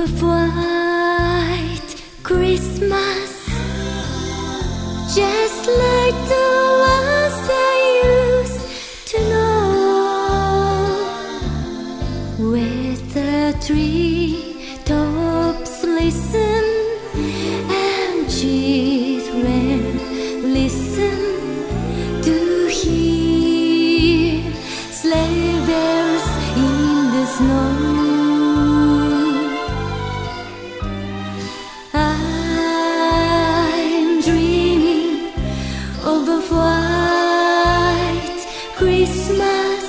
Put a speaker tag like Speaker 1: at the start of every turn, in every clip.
Speaker 1: a white Christmas, just like the ones I used to know, with the tree Christmas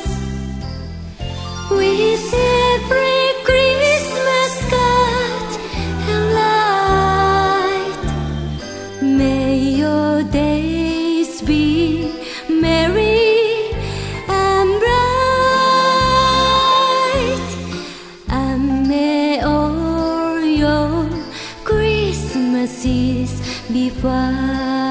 Speaker 1: with every Christmas card and light. May your days be merry and bright, and may all your Christmases be white.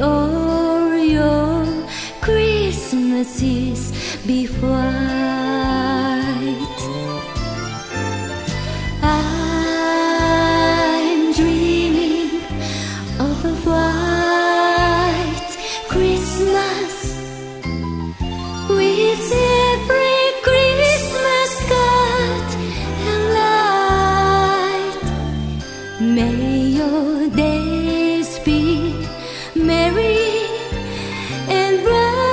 Speaker 1: all your Christmases be May your days be merry and bright,